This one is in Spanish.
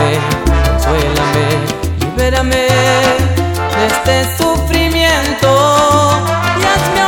consuélame, consuélame, libérame de este sufrimiento. Y hazme